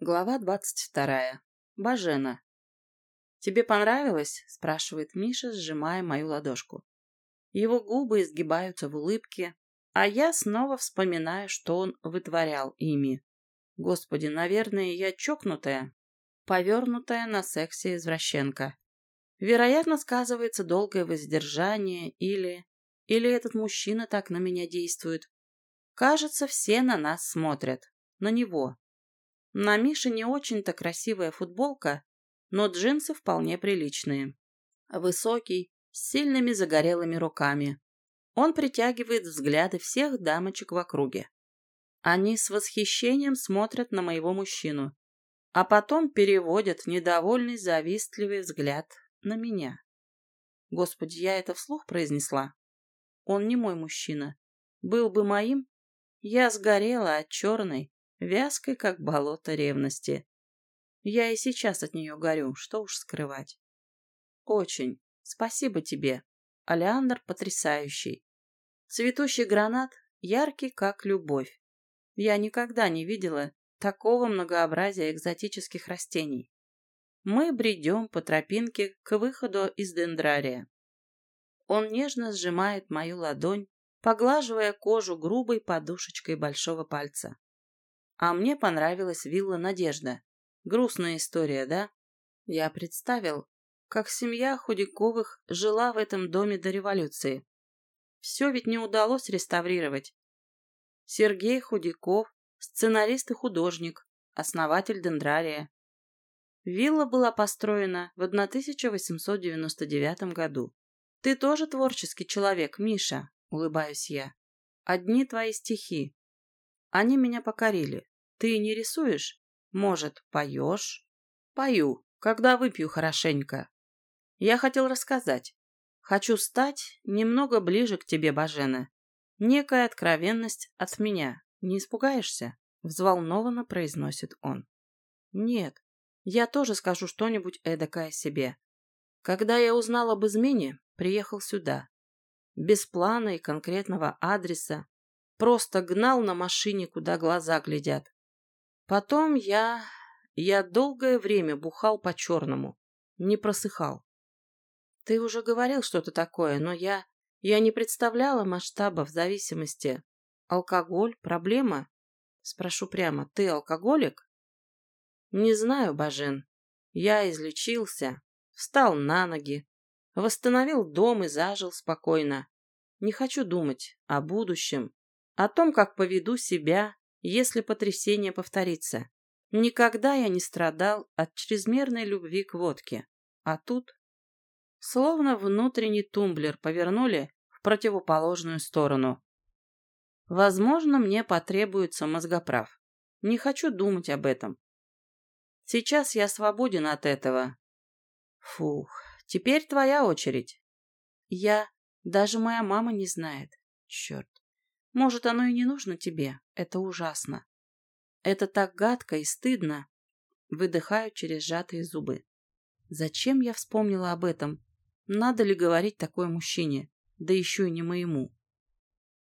Глава двадцать вторая. Бажена. «Тебе понравилось?» – спрашивает Миша, сжимая мою ладошку. Его губы изгибаются в улыбке, а я снова вспоминаю, что он вытворял ими. Господи, наверное, я чокнутая, повернутая на сексе извращенка. Вероятно, сказывается долгое воздержание или... Или этот мужчина так на меня действует. Кажется, все на нас смотрят. На него. На Мише не очень-то красивая футболка, но джинсы вполне приличные. Высокий, с сильными загорелыми руками. Он притягивает взгляды всех дамочек в округе. Они с восхищением смотрят на моего мужчину, а потом переводят недовольный, завистливый взгляд на меня. Господи, я это вслух произнесла? Он не мой мужчина. Был бы моим, я сгорела от черной, вязкой, как болото ревности. Я и сейчас от нее горю, что уж скрывать. Очень. Спасибо тебе. Алеандр потрясающий. Цветущий гранат яркий, как любовь. Я никогда не видела такого многообразия экзотических растений. Мы бредем по тропинке к выходу из дендрария. Он нежно сжимает мою ладонь, поглаживая кожу грубой подушечкой большого пальца. А мне понравилась вилла Надежда. Грустная история, да? Я представил, как семья Худяковых жила в этом доме до революции. Все ведь не удалось реставрировать. Сергей Худяков, сценарист и художник, основатель Дендрария. Вилла была построена в 1899 году. Ты тоже творческий человек, Миша, улыбаюсь я. Одни твои стихи. Они меня покорили. Ты не рисуешь? Может, поешь? Пою, когда выпью хорошенько. Я хотел рассказать. Хочу стать немного ближе к тебе, Бажена. Некая откровенность от меня. Не испугаешься? Взволнованно произносит он. Нет, я тоже скажу что-нибудь эдакое себе. Когда я узнал об измене, приехал сюда. Без плана и конкретного адреса. Просто гнал на машине, куда глаза глядят. Потом я... Я долгое время бухал по-черному. Не просыхал. Ты уже говорил что-то такое, но я... Я не представляла масштабов зависимости. Алкоголь? Проблема? Спрошу прямо, ты алкоголик? Не знаю, Бажен. Я излечился, встал на ноги, восстановил дом и зажил спокойно. Не хочу думать о будущем, о том, как поведу себя если потрясение повторится. Никогда я не страдал от чрезмерной любви к водке. А тут... Словно внутренний тумблер повернули в противоположную сторону. Возможно, мне потребуется мозгоправ. Не хочу думать об этом. Сейчас я свободен от этого. Фух, теперь твоя очередь. Я... Даже моя мама не знает. Черт. Может, оно и не нужно тебе. Это ужасно. Это так гадко и стыдно. Выдыхаю через сжатые зубы. Зачем я вспомнила об этом? Надо ли говорить такое мужчине? Да еще и не моему.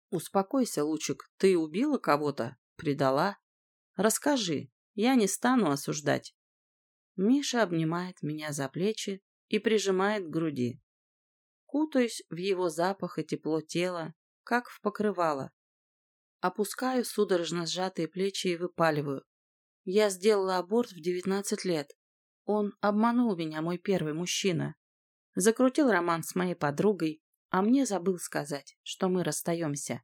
Успокойся, Лучик. Ты убила кого-то? Предала? Расскажи. Я не стану осуждать. Миша обнимает меня за плечи и прижимает к груди. Кутаюсь в его запах и тепло тела, как в покрывало. Опускаю судорожно сжатые плечи и выпаливаю. Я сделала аборт в девятнадцать лет. Он обманул меня, мой первый мужчина. Закрутил роман с моей подругой, а мне забыл сказать, что мы расстаемся.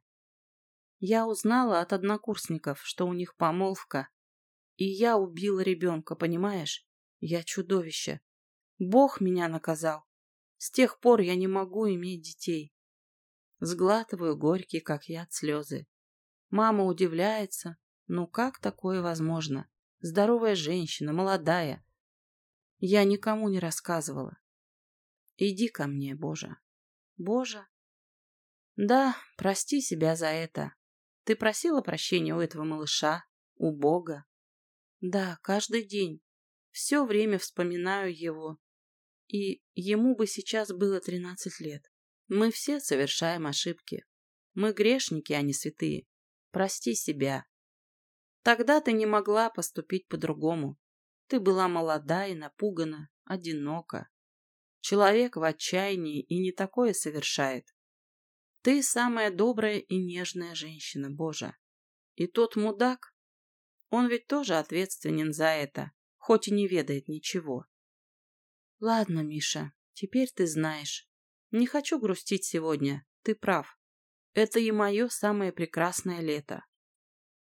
Я узнала от однокурсников, что у них помолвка. И я убила ребенка, понимаешь? Я чудовище. Бог меня наказал. С тех пор я не могу иметь детей. Сглатываю горькие, как яд, слезы. Мама удивляется. Ну как такое возможно? Здоровая женщина, молодая. Я никому не рассказывала. Иди ко мне, Боже. Боже? Да, прости себя за это. Ты просила прощения у этого малыша, у Бога? Да, каждый день. Все время вспоминаю его. И ему бы сейчас было тринадцать лет. Мы все совершаем ошибки. Мы грешники, а не святые. Прости себя. Тогда ты не могла поступить по-другому. Ты была молода и напугана, одинока. Человек в отчаянии и не такое совершает. Ты самая добрая и нежная женщина, Боже. И тот мудак, он ведь тоже ответственен за это, хоть и не ведает ничего. Ладно, Миша, теперь ты знаешь. Не хочу грустить сегодня, ты прав. Это и мое самое прекрасное лето.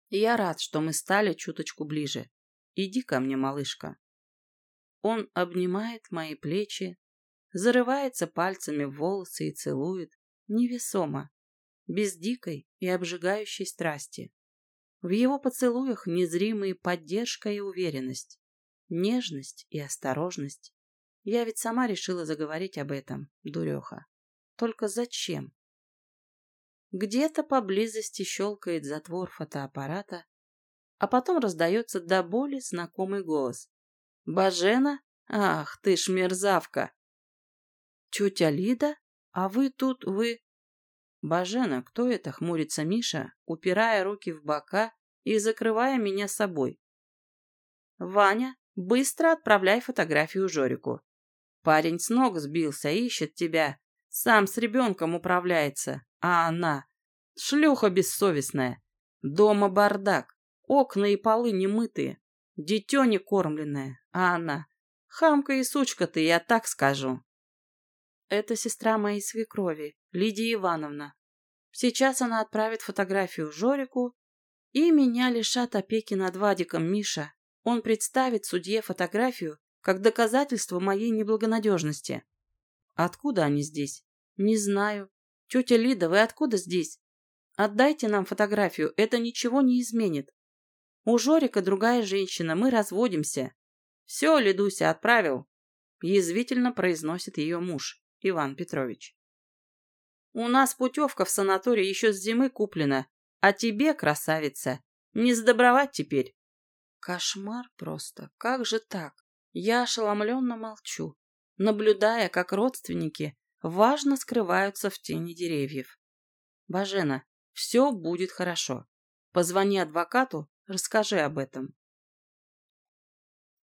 Я рад, что мы стали чуточку ближе. Иди ко мне, малышка. Он обнимает мои плечи, зарывается пальцами в волосы и целует, невесомо, без дикой и обжигающей страсти. В его поцелуях незримые поддержка и уверенность, нежность и осторожность. Я ведь сама решила заговорить об этом, дуреха. Только зачем? Где-то поблизости щелкает затвор фотоаппарата, а потом раздается до боли знакомый голос. «Бажена? Ах, ты ж мерзавка!» «Тетя Лида? А вы тут, вы...» «Бажена, кто это?» — хмурится Миша, упирая руки в бока и закрывая меня собой. «Ваня, быстро отправляй фотографию Жорику. Парень с ног сбился, ищет тебя. Сам с ребенком управляется. А она... Шлюха бессовестная. Дома бардак. Окна и полы немытые. Дитё не кормленное. А она... Хамка и сучка ты, я так скажу. Это сестра моей свекрови, Лидия Ивановна. Сейчас она отправит фотографию Жорику, и меня лишат опеки над Вадиком Миша. Он представит судье фотографию как доказательство моей неблагонадежности. Откуда они здесь? Не знаю. Тетя Лида, вы откуда здесь? Отдайте нам фотографию, это ничего не изменит. У Жорика другая женщина, мы разводимся. Все, Лидуся, отправил. Язвительно произносит ее муж, Иван Петрович. У нас путевка в санаторий еще с зимы куплена, а тебе, красавица, не сдобровать теперь. Кошмар просто, как же так? Я ошеломленно молчу, наблюдая, как родственники важно скрываются в тени деревьев. Бажена, все будет хорошо. Позвони адвокату, расскажи об этом.